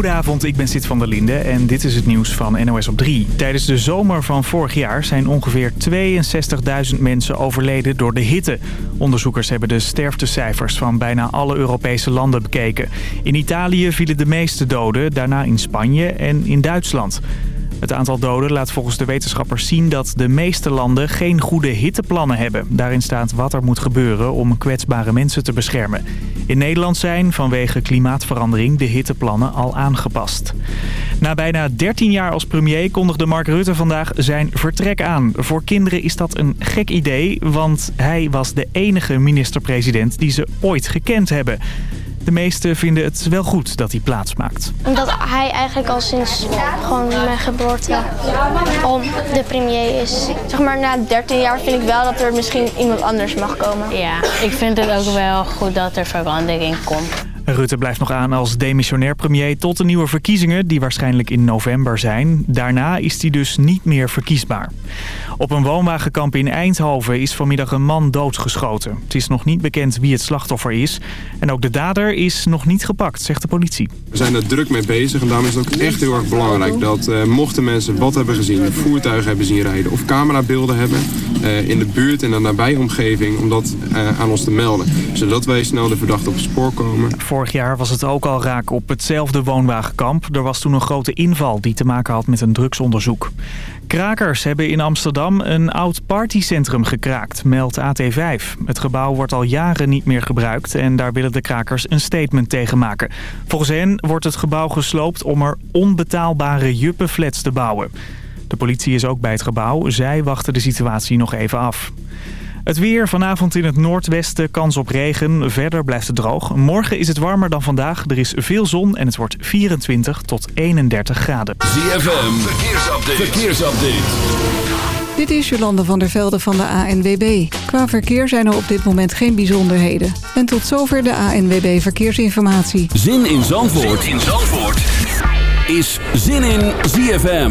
Goedenavond, ik ben Sid van der Linde en dit is het nieuws van NOS op 3. Tijdens de zomer van vorig jaar zijn ongeveer 62.000 mensen overleden door de hitte. Onderzoekers hebben de sterftecijfers van bijna alle Europese landen bekeken. In Italië vielen de meeste doden, daarna in Spanje en in Duitsland. Het aantal doden laat volgens de wetenschappers zien dat de meeste landen geen goede hitteplannen hebben. Daarin staat wat er moet gebeuren om kwetsbare mensen te beschermen. In Nederland zijn vanwege klimaatverandering de hitteplannen al aangepast. Na bijna 13 jaar als premier kondigde Mark Rutte vandaag zijn vertrek aan. Voor kinderen is dat een gek idee, want hij was de enige minister-president die ze ooit gekend hebben. De meesten vinden het wel goed dat hij plaatsmaakt. Omdat hij eigenlijk al sinds gewoon mijn geboorte al de premier is. Zeg maar na 13 jaar vind ik wel dat er misschien iemand anders mag komen. Ja, ik vind het ook wel goed dat er verandering komt. Rutte blijft nog aan als demissionair premier tot de nieuwe verkiezingen... die waarschijnlijk in november zijn. Daarna is hij dus niet meer verkiesbaar. Op een woonwagenkamp in Eindhoven is vanmiddag een man doodgeschoten. Het is nog niet bekend wie het slachtoffer is. En ook de dader is nog niet gepakt, zegt de politie. We zijn er druk mee bezig en daarom is het ook echt heel erg belangrijk... dat uh, mochten mensen wat hebben gezien, voertuigen hebben zien rijden... of camerabeelden hebben uh, in de buurt en de nabije omgeving... om dat uh, aan ons te melden. Zodat wij snel de verdachte op het spoor komen. Vorig jaar was het ook al raak op hetzelfde woonwagenkamp. Er was toen een grote inval die te maken had met een drugsonderzoek. Krakers hebben in Amsterdam een oud partycentrum gekraakt, meldt AT5. Het gebouw wordt al jaren niet meer gebruikt en daar willen de krakers een statement tegen maken. Volgens hen wordt het gebouw gesloopt om er onbetaalbare juppenflats te bouwen. De politie is ook bij het gebouw. Zij wachten de situatie nog even af. Het weer vanavond in het noordwesten, kans op regen. Verder blijft het droog. Morgen is het warmer dan vandaag. Er is veel zon en het wordt 24 tot 31 graden. ZFM, verkeersupdate. verkeersupdate. Dit is Jolande van der Velde van de ANWB. Qua verkeer zijn er op dit moment geen bijzonderheden. En tot zover de ANWB Verkeersinformatie. Zin in Zandvoort, zin in Zandvoort. is Zin in ZFM.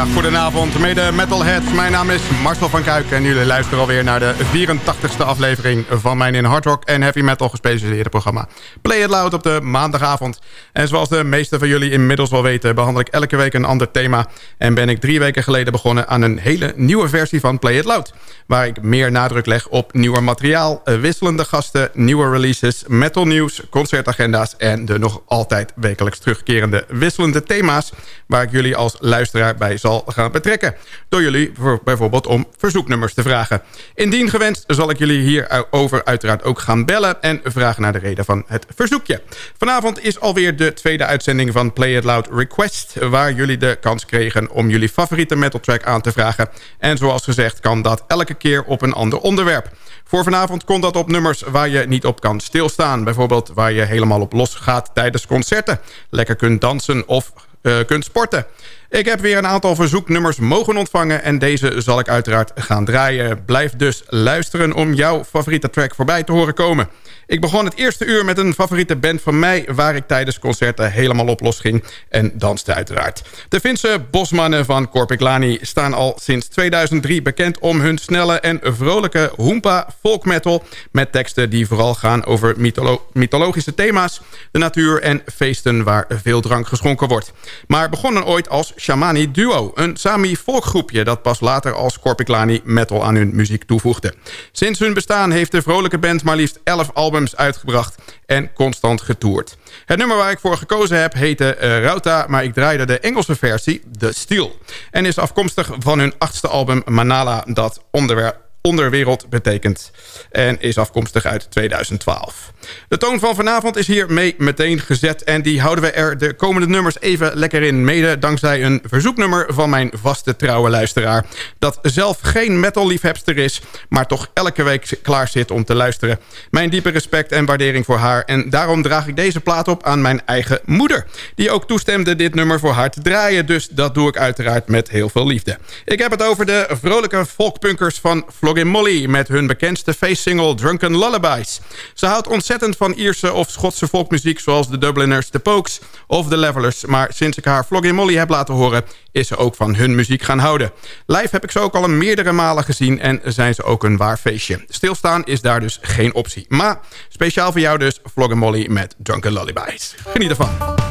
Ja, goedenavond mede metalheads. Mijn naam is Marcel van Kuik en jullie luisteren alweer naar de 84ste aflevering van mijn in hard rock en heavy metal gespecialiseerde programma Play It Loud op de maandagavond. En zoals de meeste van jullie inmiddels wel weten behandel ik elke week een ander thema en ben ik drie weken geleden begonnen aan een hele nieuwe versie van Play It Loud. Waar ik meer nadruk leg op nieuwer materiaal, wisselende gasten, nieuwe releases, metal nieuws, concertagenda's en de nog altijd wekelijks terugkerende wisselende thema's waar ik jullie als luisteraar bij zal gaan betrekken. Door jullie bijvoorbeeld om verzoeknummers te vragen. Indien gewenst zal ik jullie hierover uiteraard ook gaan bellen... en vragen naar de reden van het verzoekje. Vanavond is alweer de tweede uitzending van Play It Loud Request... waar jullie de kans kregen om jullie favoriete metal track aan te vragen. En zoals gezegd kan dat elke keer op een ander onderwerp. Voor vanavond komt dat op nummers waar je niet op kan stilstaan. Bijvoorbeeld waar je helemaal op los gaat tijdens concerten. Lekker kunt dansen of uh, kunt sporten. Ik heb weer een aantal verzoeknummers mogen ontvangen... en deze zal ik uiteraard gaan draaien. Blijf dus luisteren om jouw favoriete track voorbij te horen komen. Ik begon het eerste uur met een favoriete band van mij... waar ik tijdens concerten helemaal op los ging en danste uiteraard. De Finse bosmannen van Korpiklani staan al sinds 2003 bekend... om hun snelle en vrolijke hoompa folk metal... met teksten die vooral gaan over mytholo mythologische thema's... de natuur en feesten waar veel drank geschonken wordt. Maar begonnen ooit als Shamani Duo... een Sami folkgroepje dat pas later als Korpiklani metal aan hun muziek toevoegde. Sinds hun bestaan heeft de vrolijke band maar liefst 11 albums uitgebracht en constant getoerd. Het nummer waar ik voor gekozen heb heette uh, Rauta... maar ik draaide de Engelse versie, The Steel... en is afkomstig van hun achtste album Manala... dat onderwerp onderwereld betekent. En is afkomstig uit 2012. De toon van vanavond is hiermee meteen gezet. En die houden we er de komende nummers even lekker in. Mede dankzij een verzoeknummer van mijn vaste trouwe luisteraar. Dat zelf geen metal-liefhebster is. Maar toch elke week klaar zit om te luisteren. Mijn diepe respect en waardering voor haar. En daarom draag ik deze plaat op aan mijn eigen moeder. Die ook toestemde dit nummer voor haar te draaien. Dus dat doe ik uiteraard met heel veel liefde. Ik heb het over de vrolijke folkpunkers van Flogging Molly... met hun bekendste face-single Drunken Lullabies. Ze houdt ontzettend van Ierse of Schotse folkmuziek... zoals de Dubliners, The Pokes of The Levelers. Maar sinds ik haar Flogging Molly heb laten horen... is ze ook van hun muziek gaan houden. Live heb ik ze ook al een meerdere malen gezien... en zijn ze ook een waar feestje. Stilstaan is daar dus geen optie. Maar speciaal voor jou dus Flogging Molly met Drunken Lullabies. Geniet ervan.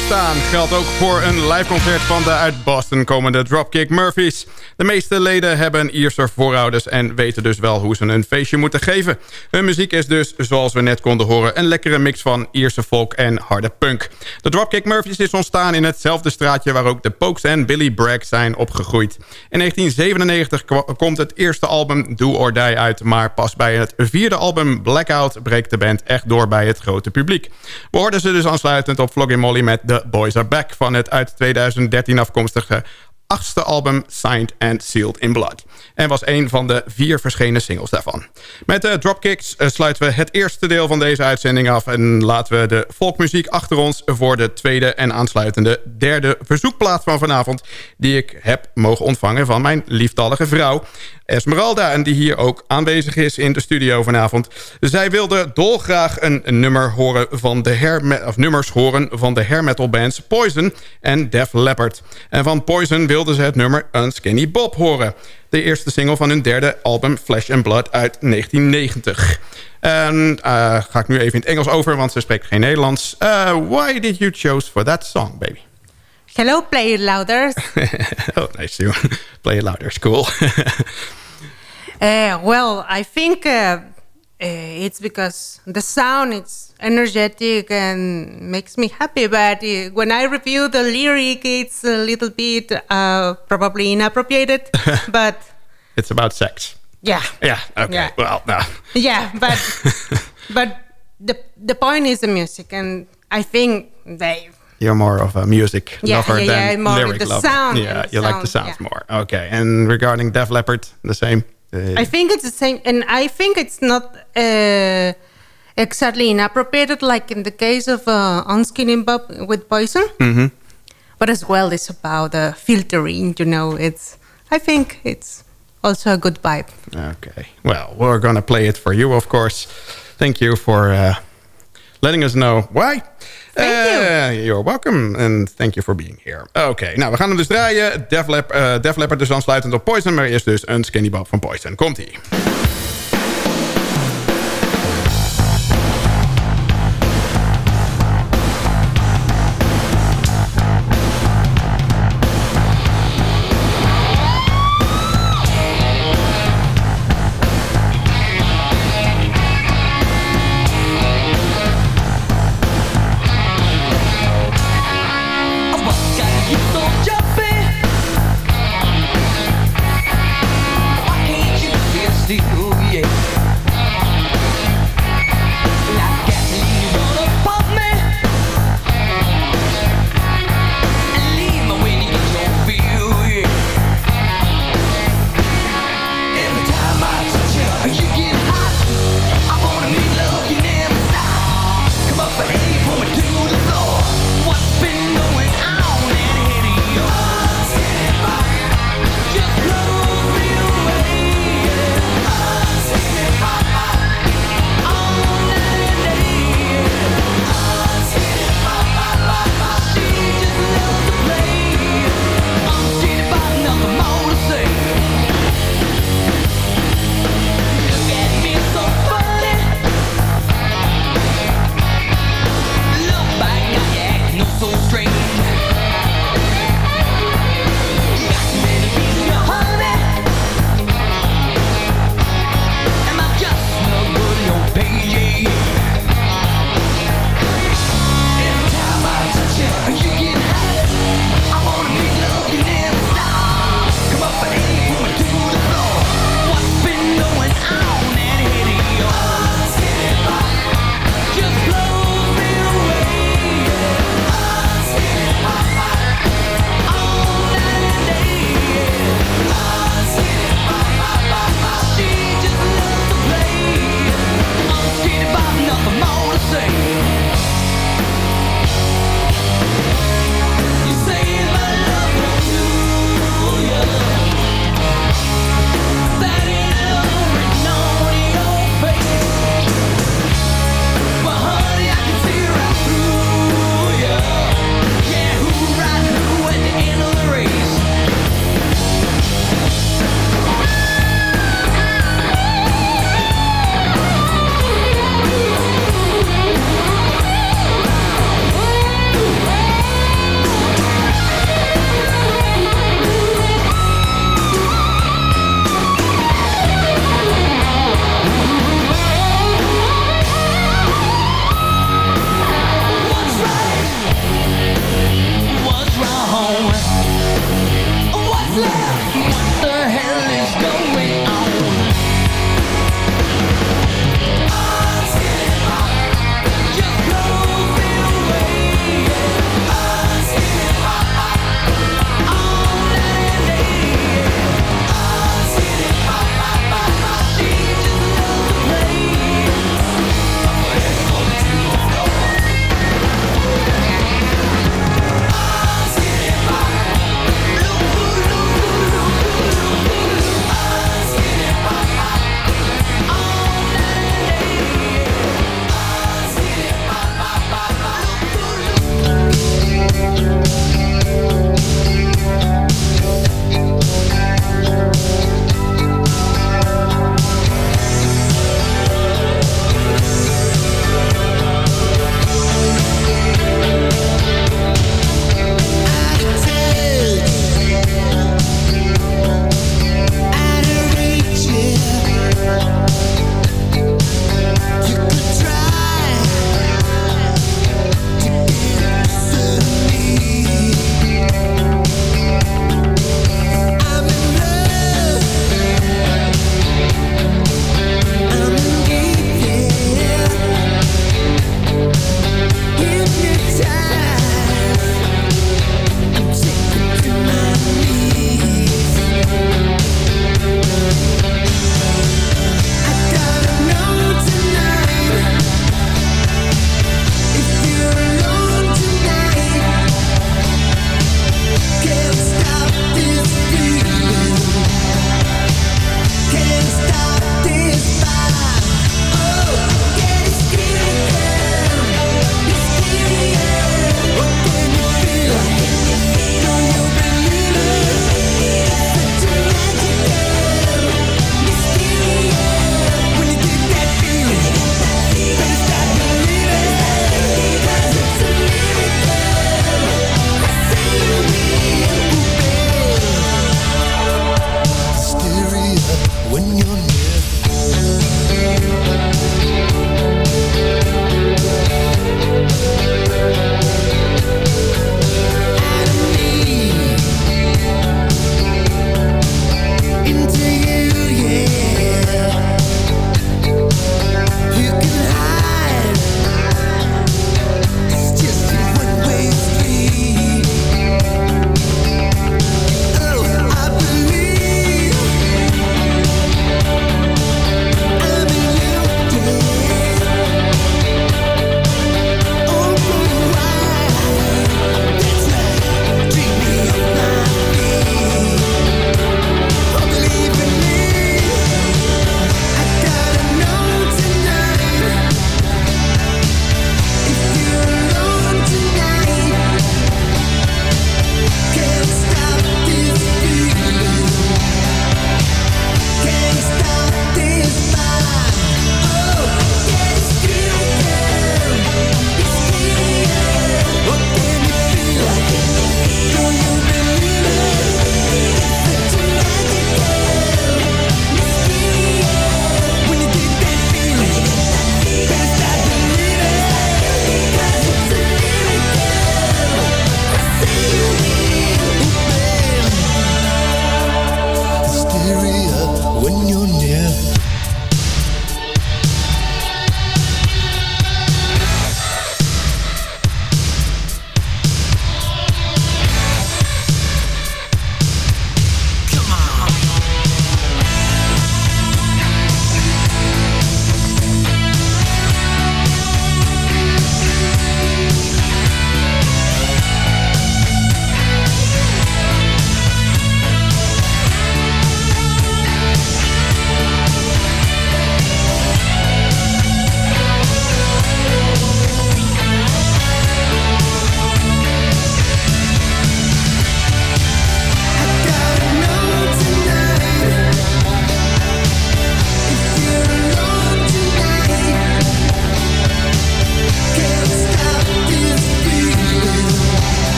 Staan geldt ook voor een liveconcert van de uit Boston komende Dropkick Murphys. De meeste leden hebben Ierse voorouders en weten dus wel hoe ze een feestje moeten geven. Hun muziek is dus, zoals we net konden horen, een lekkere mix van Ierse folk en harde punk. De Dropkick Murphys is ontstaan in hetzelfde straatje waar ook de Pokes en Billy Bragg zijn opgegroeid. In 1997 komt het eerste album Do or Die uit, maar pas bij het vierde album Blackout breekt de band echt door bij het grote publiek. We hoorden ze dus aansluitend op Flogging Molly met The Boys Are Back... van het uit 2013 afkomstige achtste album Signed and Sealed in Blood. En was een van de vier verschenen singles daarvan. Met de Dropkicks eh, sluiten we het eerste deel van deze uitzending af... en laten we de folkmuziek achter ons voor de tweede en aansluitende derde verzoekplaat van vanavond... die ik heb mogen ontvangen van mijn lieftallige vrouw. Esmeralda en die hier ook aanwezig is in de studio vanavond. Zij wilde dolgraag een nummer horen van de hair of nummers horen van de hair metal bands Poison en Def Leppard. En van Poison wilde ze het nummer Unskinny Bob horen. De eerste single van hun derde album Flesh and Blood uit 1990. En uh, ga ik nu even in het Engels over, want ze spreekt geen Nederlands. Uh, why did you choose for that song, baby? Hello, play it louder. oh, nice to play it louder. Cool. uh, well, I think uh, it's because the sound is energetic and makes me happy. But when I review the lyric, it's a little bit uh, probably inappropriate. but it's about sex. Yeah. Yeah. Okay. Yeah. Well, no. Yeah, but but the the point is the music, and I think they you're more of a music yeah, lover yeah, than yeah, more lyric the lover. Sound yeah, you sound, like the sounds yeah. more. Okay. And regarding Def Leppard, the same. Uh, I think it's the same, and I think it's not uh, exactly inappropriate, like in the case of uh, Unskinning Bob with Poison. mhm. But as well, it's about uh, filtering. You know, it's. I think it's also a good vibe. Okay. Well, we're gonna play it for you, of course. Thank you for uh, letting us know why. Thank you. You're welcome. And thank you for being here. Oké, nou, we gaan hem dus draaien. Def, Lep, eh, Def Leppard dus aansluitend op Poison. Maar eerst dus een Skinny Bob van Poison. Komt-ie.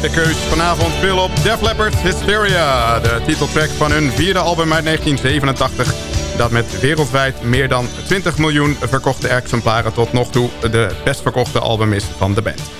Tweede keus vanavond viel op Def Leppard Hysteria. De titeltrack van hun vierde album uit 1987. Dat met wereldwijd meer dan 20 miljoen verkochte exemplaren tot nog toe de best verkochte album is van de band.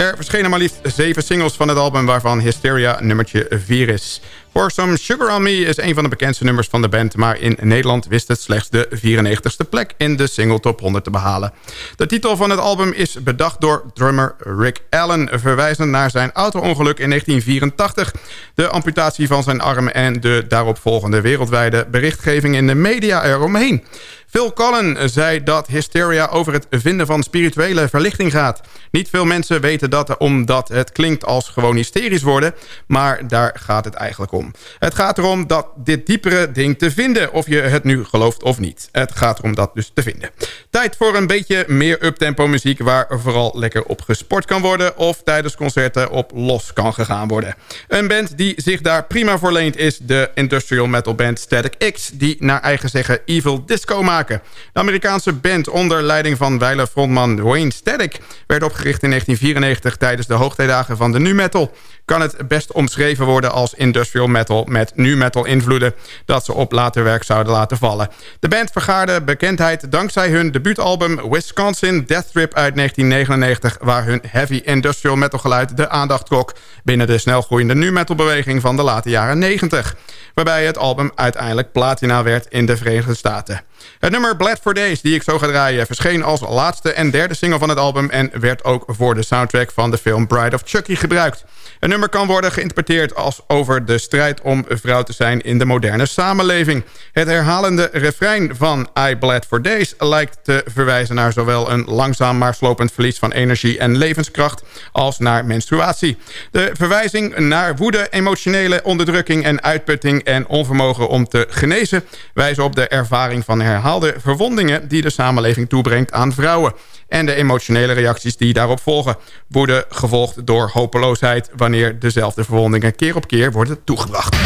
Er verschenen maar liefst zeven singles van het album... waarvan Hysteria nummertje 4 is. For Some Sugar On Me is een van de bekendste nummers van de band... maar in Nederland wist het slechts de 94ste plek in de single top 100 te behalen. De titel van het album is bedacht door drummer Rick Allen... verwijzend naar zijn auto-ongeluk in 1984... de amputatie van zijn arm en de daaropvolgende wereldwijde berichtgeving in de media eromheen. Phil Collin zei dat Hysteria over het vinden van spirituele verlichting gaat. Niet veel mensen weten dat omdat het klinkt als gewoon hysterisch worden... maar daar gaat het eigenlijk om. Het gaat erom dat dit diepere ding te vinden... of je het nu gelooft of niet. Het gaat erom dat dus te vinden. Tijd voor een beetje meer uptempo muziek... waar vooral lekker op gesport kan worden... of tijdens concerten op los kan gegaan worden. Een band die zich daar prima voor leent... is de industrial metal band Static X... die naar eigen zeggen Evil Disco maakt de Amerikaanse band onder leiding van wijle frontman Wayne Static... werd opgericht in 1994 tijdens de hoogtijdagen van de nu metal. Kan het best omschreven worden als industrial metal met nu metal invloeden... dat ze op later werk zouden laten vallen. De band vergaarde bekendheid dankzij hun debuutalbum Wisconsin Death Trip uit 1999... waar hun heavy industrial metal geluid de aandacht trok... binnen de snelgroeiende nu metal beweging van de late jaren 90 waarbij het album uiteindelijk platina werd in de Verenigde Staten. Het nummer Bled for Days, die ik zo ga draaien... verscheen als laatste en derde single van het album... en werd ook voor de soundtrack van de film Bride of Chucky gebruikt. Nummer kan worden geïnterpreteerd als over de strijd om vrouw te zijn in de moderne samenleving. Het herhalende refrein van I Bled for Days lijkt te verwijzen naar zowel een langzaam maar slopend verlies van energie en levenskracht als naar menstruatie. De verwijzing naar woede, emotionele onderdrukking en uitputting en onvermogen om te genezen wijzen op de ervaring van herhaalde verwondingen die de samenleving toebrengt aan vrouwen en de emotionele reacties die daarop volgen. Woede gevolgd door hopeloosheid wanneer dezelfde verwondingen keer op keer worden toegebracht.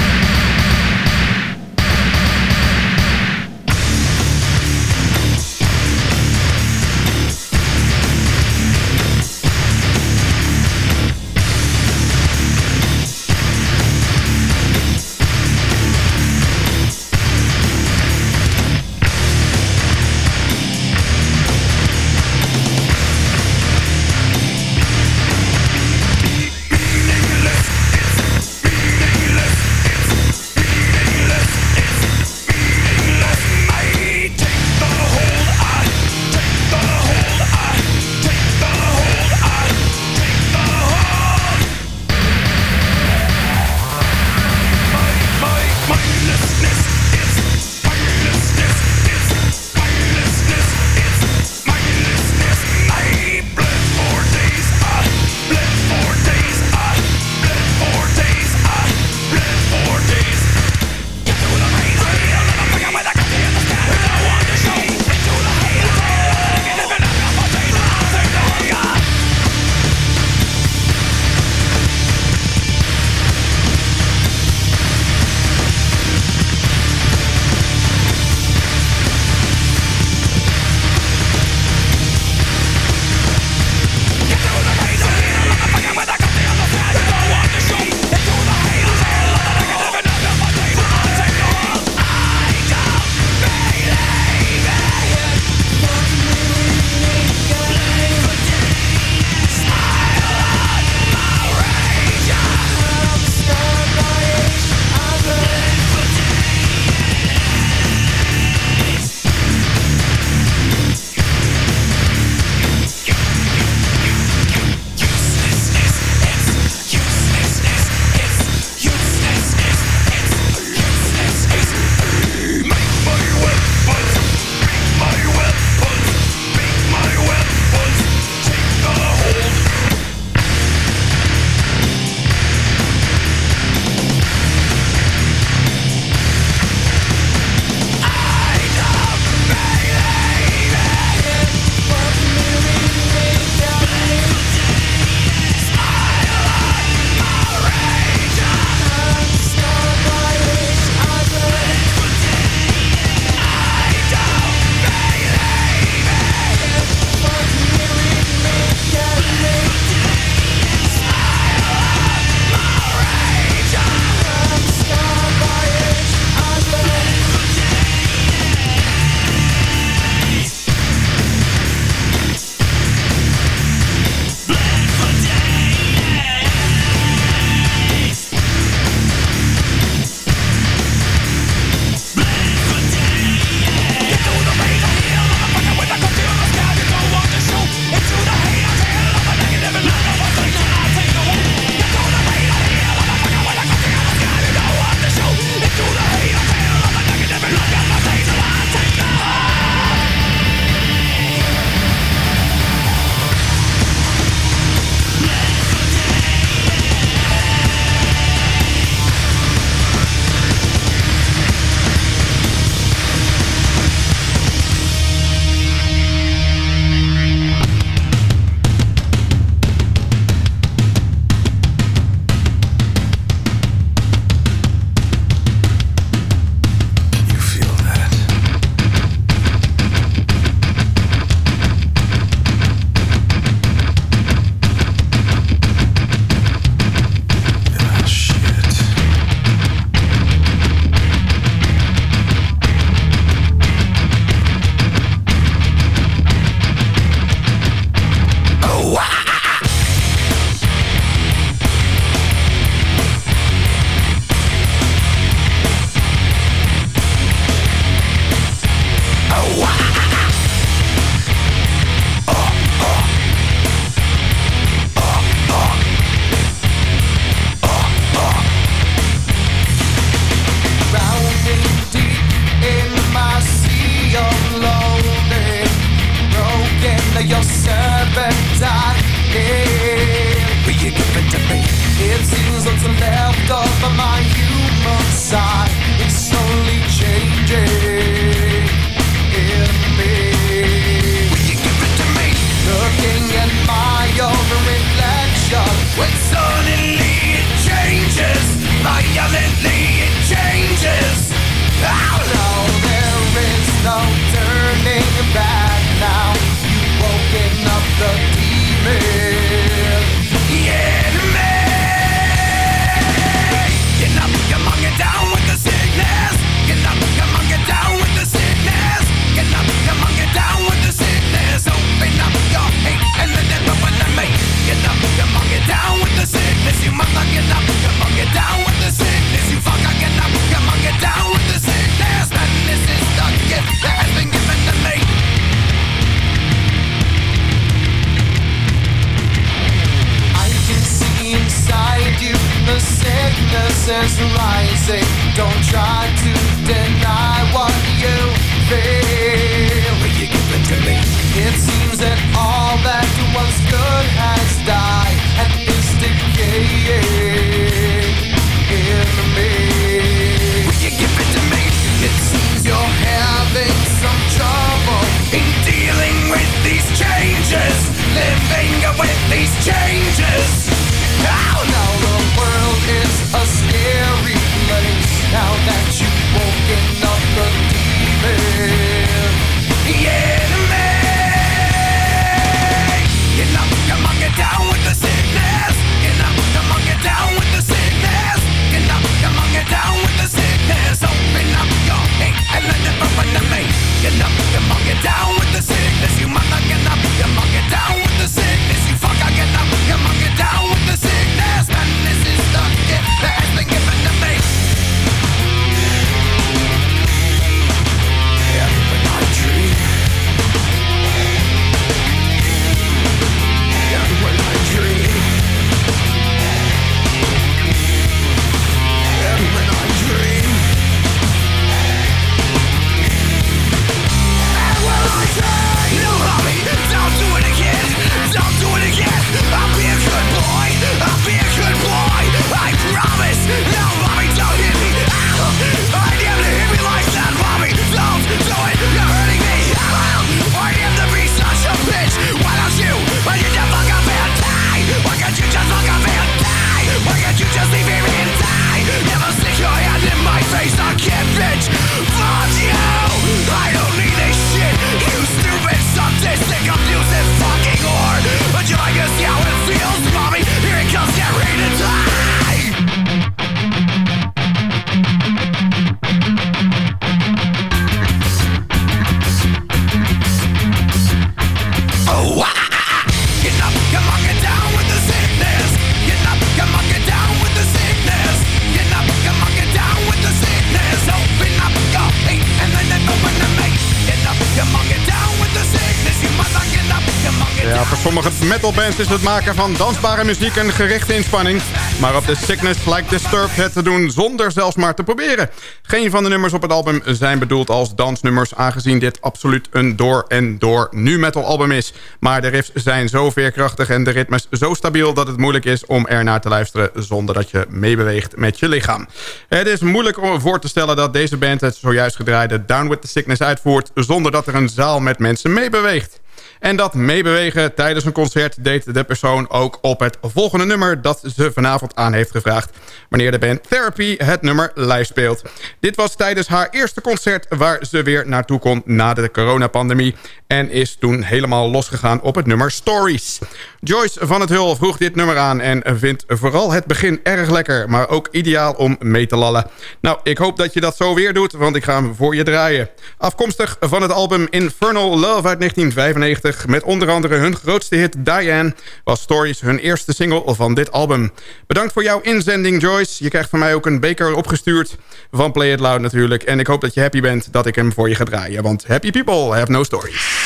Sommige metalbands is het maken van dansbare muziek een gerichte inspanning. Maar op The Sickness lijkt Disturbed het te doen zonder zelfs maar te proberen. Geen van de nummers op het album zijn bedoeld als dansnummers... aangezien dit absoluut een door en door nu metal album is. Maar de riffs zijn zo veerkrachtig en de ritmes zo stabiel... dat het moeilijk is om er naar te luisteren zonder dat je meebeweegt met je lichaam. Het is moeilijk om voor te stellen dat deze band het zojuist gedraaide Down With The Sickness uitvoert... zonder dat er een zaal met mensen meebeweegt. En dat meebewegen tijdens een concert deed de persoon ook op het volgende nummer... dat ze vanavond aan heeft gevraagd... wanneer de band Therapy het nummer live speelt. Dit was tijdens haar eerste concert waar ze weer naartoe kon na de coronapandemie... en is toen helemaal losgegaan op het nummer Stories. Joyce van het Hul vroeg dit nummer aan en vindt vooral het begin erg lekker... maar ook ideaal om mee te lallen. Nou, ik hoop dat je dat zo weer doet, want ik ga hem voor je draaien. Afkomstig van het album Infernal Love uit 1995... met onder andere hun grootste hit Diane... was Stories hun eerste single van dit album. Bedankt voor jouw inzending, Joyce. Je krijgt van mij ook een beker opgestuurd van Play It Loud natuurlijk. En ik hoop dat je happy bent dat ik hem voor je ga draaien. Want happy people have no stories.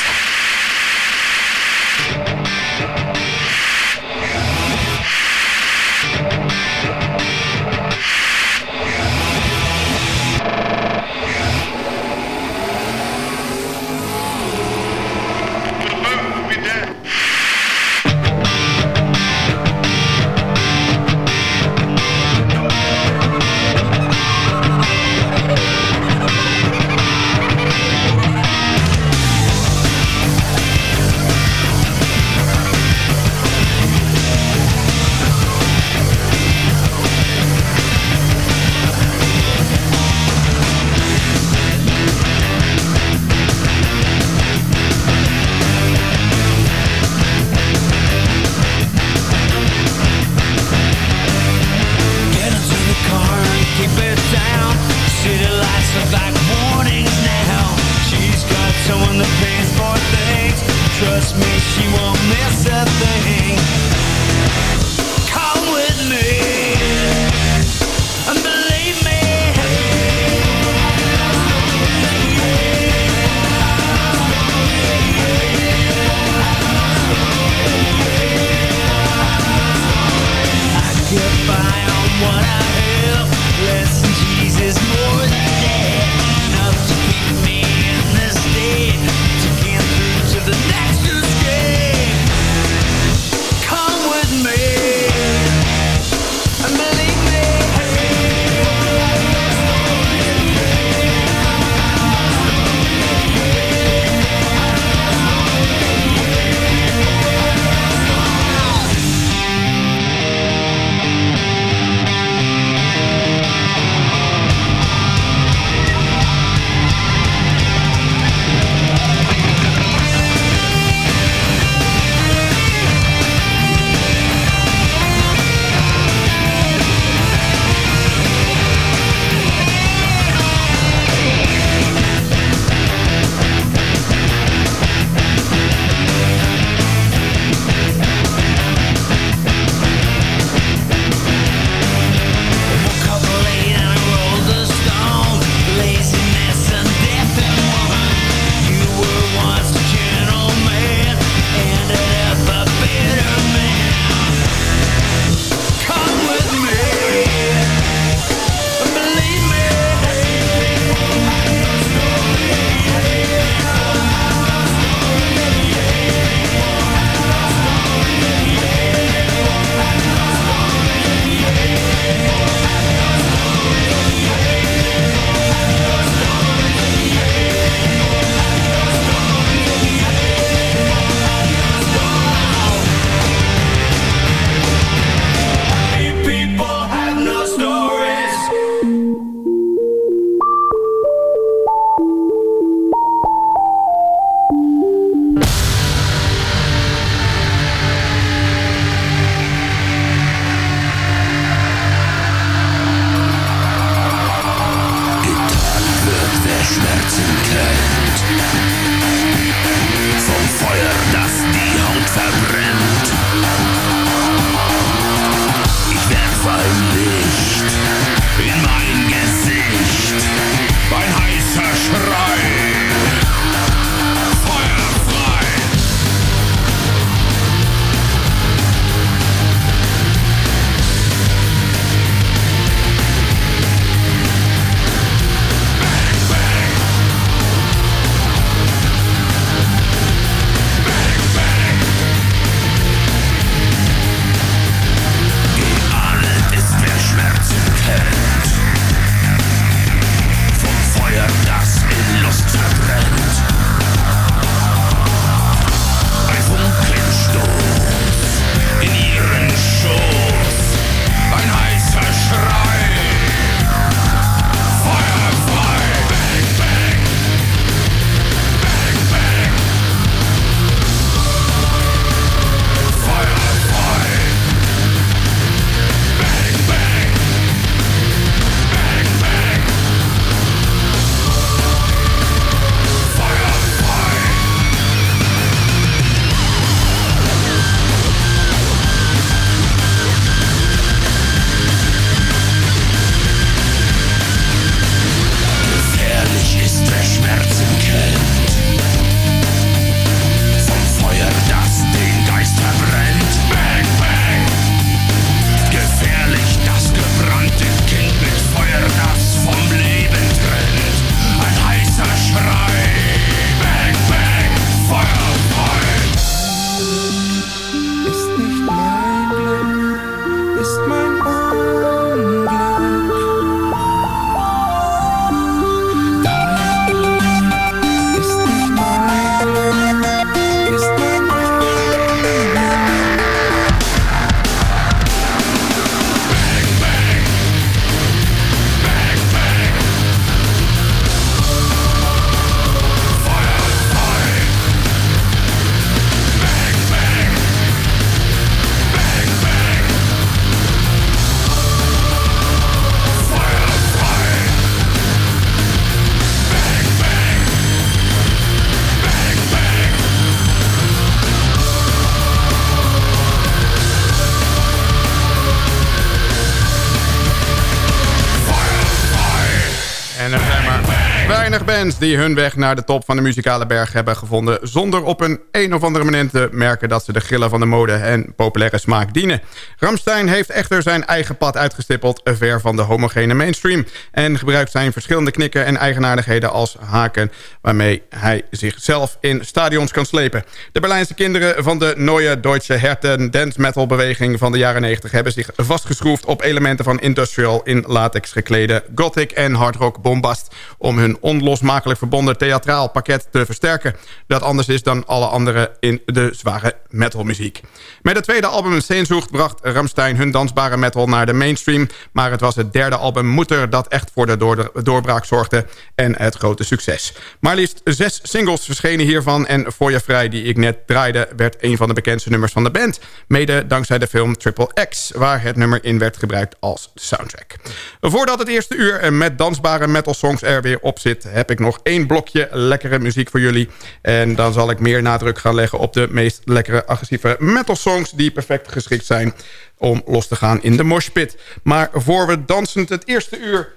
Weinig bands die hun weg naar de top van de muzikale berg hebben gevonden... zonder op een een of andere manier te merken dat ze de grillen van de mode en populaire smaak dienen. Ramstein heeft echter zijn eigen pad uitgestippeld, ver van de homogene mainstream... en gebruikt zijn verschillende knikken en eigenaardigheden als haken... waarmee hij zichzelf in stadions kan slepen. De Berlijnse kinderen van de Neue Deutsche Herten dance metal beweging van de jaren 90... hebben zich vastgeschroefd op elementen van industrial in latex geklede gothic en hardrock bombast... om hun onlosmakelijk verbonden theatraal pakket te versterken... dat anders is dan alle andere in de zware metalmuziek. Met het tweede album Sehnsucht bracht Ramstein hun dansbare metal naar de mainstream... maar het was het derde album Moeder dat echt voor de door doorbraak zorgde... en het grote succes. Maar liefst zes singles verschenen hiervan... en Voor je vrij, die ik net draaide, werd een van de bekendste nummers van de band. Mede dankzij de film Triple X, waar het nummer in werd gebruikt als soundtrack. Voordat het eerste uur met dansbare metal songs er weer op zit... heb ik nog één blokje lekkere muziek voor jullie. En dan zal ik meer nadruk gaan leggen op de meest lekkere agressieve metal songs... die perfect geschikt zijn om los te gaan in de moshpit. Maar voor we dansend het eerste uur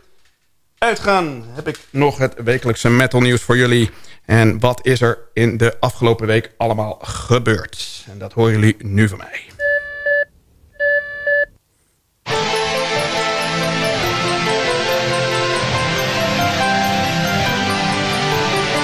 uitgaan... heb ik nog het wekelijkse metal nieuws voor jullie. En wat is er in de afgelopen week allemaal gebeurd? En dat horen jullie nu van mij.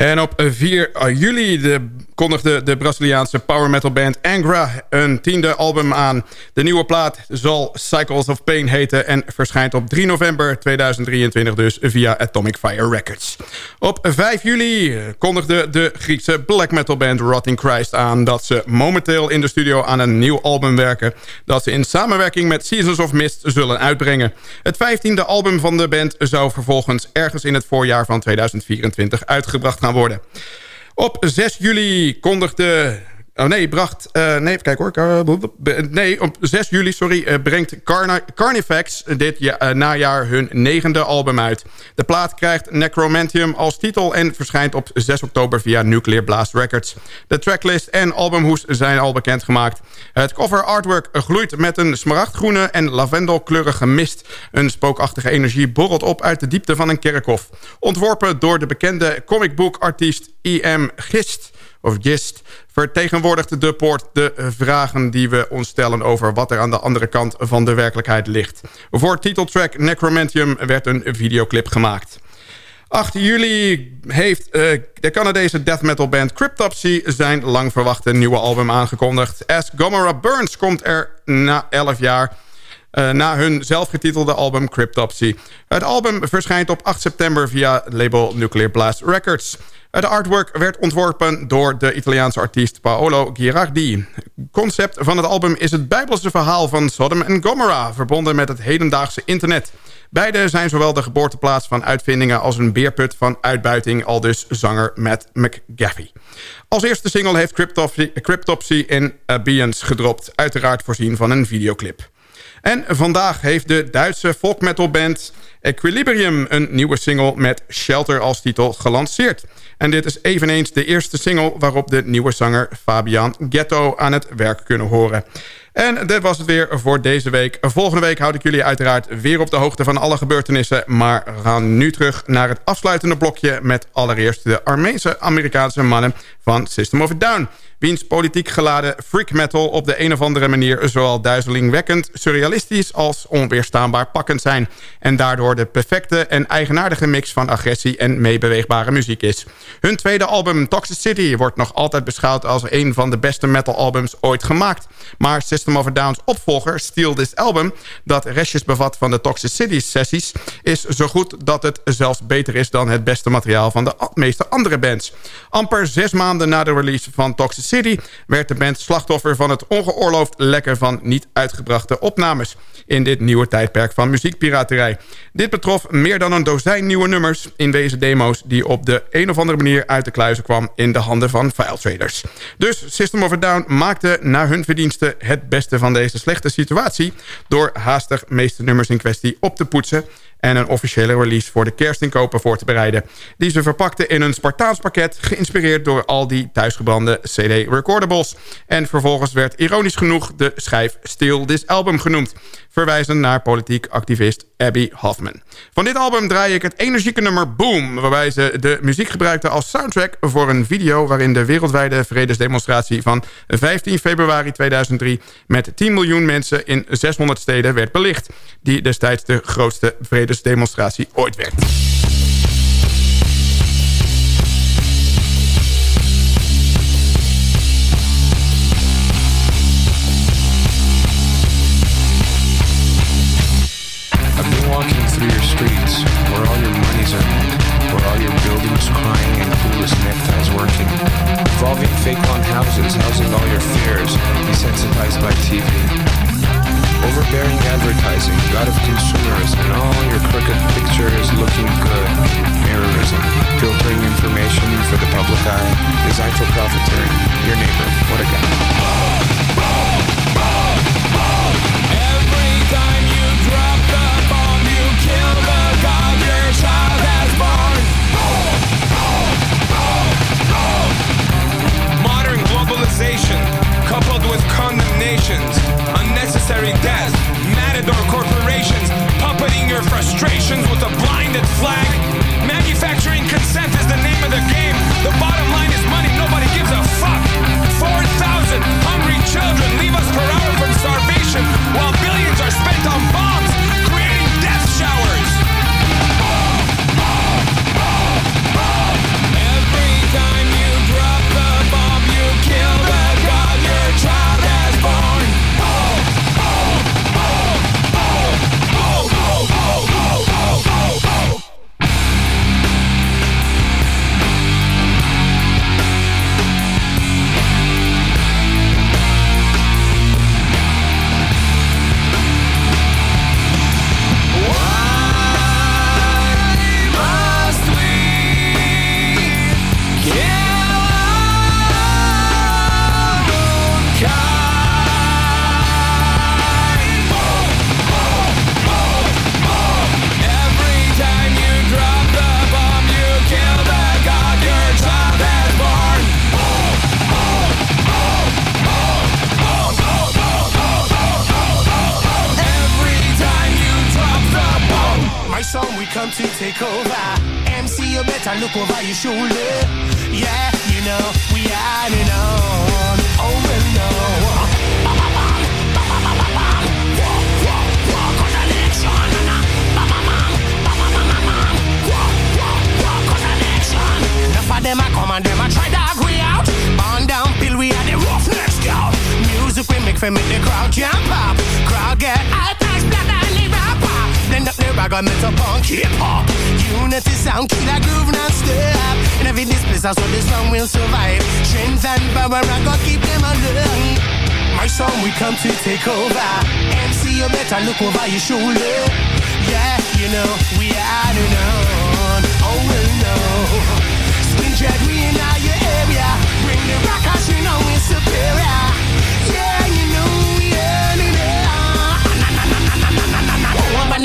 En op 4 juli de, kondigde de Braziliaanse power metal band Angra een tiende album aan. De nieuwe plaat zal Cycles of Pain heten en verschijnt op 3 november 2023 dus via Atomic Fire Records. Op 5 juli kondigde de Griekse black metal band Rotting Christ aan dat ze momenteel in de studio aan een nieuw album werken dat ze in samenwerking met Seasons of Mist zullen uitbrengen. Het 15e album van de band zou vervolgens ergens in het voorjaar van 2024 uitgebracht gaan worden. Op 6 juli kondigde... Oh nee, bracht... eh, nee, even hoor. Eh, Nee, op 6 juli sorry, eh, brengt Carnifex dit ja- najaar hun negende album uit. De plaat krijgt Necromantium als titel... en verschijnt op 6 oktober via Nuclear Blast Records. De tracklist en albumhoes zijn al bekendgemaakt. Het cover artwork gloeit met een smaragdgroene en lavendelkleurige mist. Een spookachtige energie borrelt op uit de diepte van een kerkhof. Ontworpen door de bekende comicboekartiest I.M. Gist of Gist, vertegenwoordigt de poort de vragen die we ons stellen over wat er aan de andere kant van de werkelijkheid ligt. Voor titeltrack Necromantium werd een videoclip gemaakt. 8 juli heeft eh, de Canadese death metal band Cryptopsy... zijn lang verwachte nieuwe album aangekondigd. As Gomorrah Burns komt er na 11 jaar... eh, na hun zelfgetitelde album Cryptopsy. Het album verschijnt op 8 september via label Nuclear Blast Records. Het artwork werd ontworpen door de Italiaanse artiest Paolo Girardi. Concept van het album is het bijbelse verhaal van Sodom en Gomorrah... verbonden met het hedendaagse internet. Beide zijn zowel de geboorteplaats van uitvindingen... als een beerput van uitbuiting, al dus zanger Matt McGaffey. Als eerste single heeft Cryptopsy, Cryptopsy in Abeyance gedropt... uiteraard voorzien van een videoclip. En vandaag heeft de Duitse folkmetalband Equilibrium... een nieuwe single met Shelter als titel gelanceerd. En dit is eveneens de eerste single waarop de nieuwe zanger Fabian Ghetto aan het werk kunnen horen. En dit was het weer voor deze week. Volgende week houd ik jullie uiteraard weer op de hoogte van alle gebeurtenissen. Maar we gaan nu terug naar het afsluitende blokje... met allereerst de Armeense Amerikaanse mannen van System of a Down. Wiens politiek geladen freak metal op de een of andere manier... zowel duizelingwekkend, surrealistisch als onweerstaanbaar pakkend zijn. En daardoor de perfecte en eigenaardige mix van agressie en meebeweegbare muziek is. Hun tweede album Toxicity wordt nog altijd beschouwd als een van de beste metal albums ooit gemaakt. Maar System of a Down's opvolger, Steal This Album... dat restjes bevat van de Toxicity sessies... is zo goed dat het zelfs beter is dan het beste materiaal van de meeste andere bands. Amper zes maanden na de release van Toxicity... werd de band slachtoffer van het ongeoorloofd lekken van niet uitgebrachte opnames... in dit nieuwe tijdperk van muziekpiraterij. Dit betrof meer dan een dozijn nieuwe nummers in deze demo's... die op de een of andere manier uit de kluizen kwam in de handen van file traders. Dus System of a Down maakte naar hun verdiensten het beste van deze slechte situatie... door haastig meeste nummers in kwestie op te poetsen en een officiële release voor de kerstinkopen voor te bereiden. Die ze verpakten in een Spartaans pakket... geïnspireerd door al die thuisgebrande CD-recordables. En vervolgens werd ironisch genoeg de schijf Still This Album genoemd... verwijzend naar politiek activist Abby Hoffman. Van dit album draai ik het energieke nummer Boom... waarbij ze de muziek gebruikte als soundtrack voor een video... waarin de wereldwijde vredesdemonstratie van 15 februari 2003... met 10 miljoen mensen in 600 steden werd belicht... die destijds de grootste vredesdemonstratie ooit werd. Lawn housing all your fears, desensitized by TV. Overbearing advertising, god of consumerism, and all your crooked pictures looking good. Mirrorism, filtering information for the public eye, designed for profiteering. Your neighbor, what a guy. condemnations, unnecessary deaths, matador corporations, puppeting your frustrations with a blinded flag. Manufacturing consent is the name of the game. The bottom line is money, nobody gives a fuck. 4,000 hungry children leave us per hour from starvation, while billions are spent on over. MC, you better look over your shoulder. That's what this song will survive. Strength and power, I gotta keep them alive. My song, we come to take over. MC, you better look over your shoulder. Yeah, you know, we are the known. Oh, well, no. Skin jet, we in our area. Bring the rock, cause you know we're superior.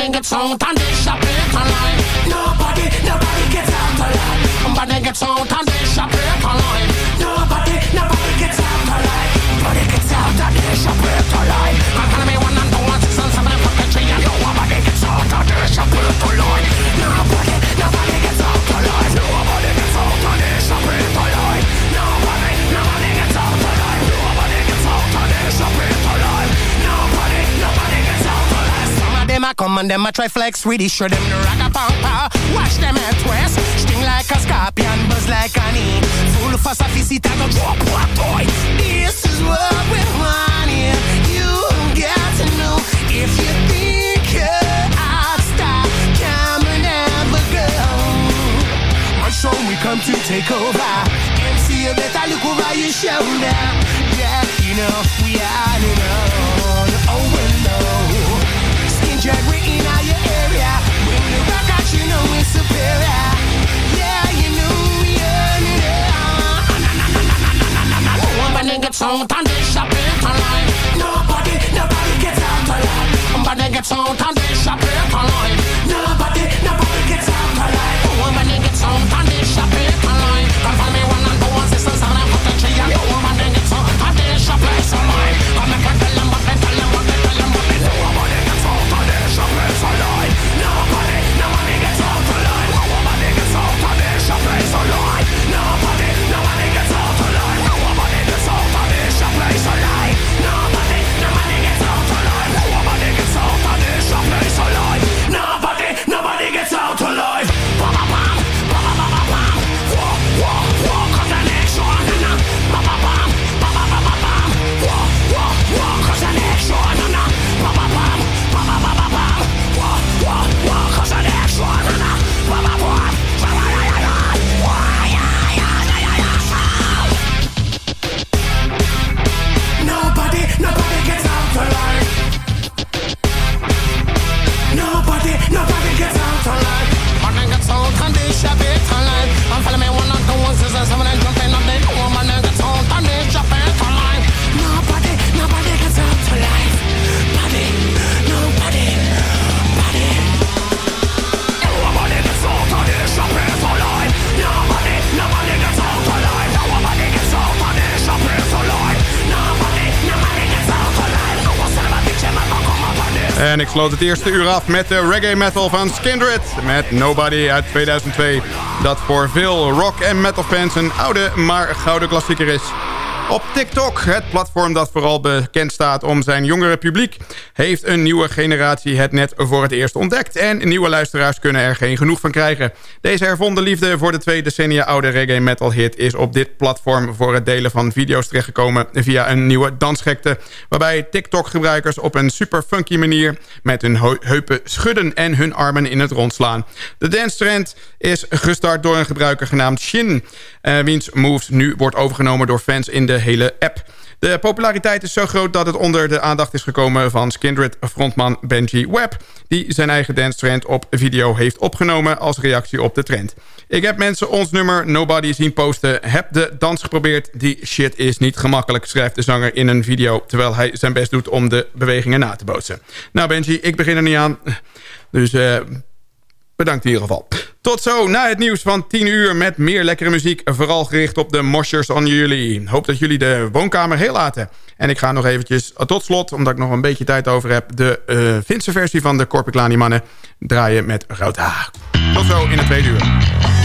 Nobody gets out and they shop it online. Nobody, nobody gets out alive. Nobody gets out and they shop it online. Nobody, nobody gets out alive. Nobody gets out and they shop it online. I'm telling me one and two, one, six, and seven, and fucking three, and nobody gets out and they shop it online. Nobody, nobody gets come and them a try flex really show them the rock a pump Watch them head twist Sting like a scorpion, buzz like an e Full for sophisticated, go drop what boy. This is what we want here You got to know. If you think out stop Come and never go. My song we come to take over. MC you better look over your shoulder. Yeah, you know, we are the Jet, we in our your area. Bring the rock out, you know we're superior. Yeah, you we. Nobody and. Nobody, gets out alive. Nobody and. Nobody, gets out alive. Nobody gets out and they shop it En ik sloot het eerste uur af met de reggae metal van Skindred. Met Nobody uit 2002. Dat voor veel rock- en metal fans een oude, maar gouden klassieker is. Op TikTok, het platform dat vooral bekend staat om zijn jongere publiek... heeft een nieuwe generatie het net voor het eerst ontdekt... en nieuwe luisteraars kunnen er geen genoeg van krijgen. Deze hervonden liefde voor de twee decennia oude reggae metal hit... is op dit platform voor het delen van video's terechtgekomen... via een nieuwe dansgekte... waarbij TikTok-gebruikers op een super funky manier... met hun heu- heupen schudden en hun armen in het rond slaan. De dance trend is gestart door een gebruiker genaamd Shin... eh, wiens moves nu wordt overgenomen door fans in de hele app. De populariteit is zo groot dat het onder de aandacht is gekomen van Skindred frontman Benji Webb... die zijn eigen dance trend op video heeft opgenomen als reactie op de trend. Ik heb mensen ons nummer Nobody zien posten. Heb de dans geprobeerd. Die shit is niet gemakkelijk, schrijft de zanger in een video... terwijl hij zijn best doet om de bewegingen na te bootsen. Nou Benji, ik begin er niet aan. Dus eh, bedankt in ieder geval. Tot zo na het nieuws van 10 uur met meer lekkere muziek. Vooral gericht op de moshers on jullie. Hoop dat jullie de woonkamer heel laten. En ik ga nog eventjes tot slot, omdat ik nog een beetje tijd over heb... de uh, Finse versie van de Korpiklani Mannen draaien met Rood Tot zo in het tweede uur.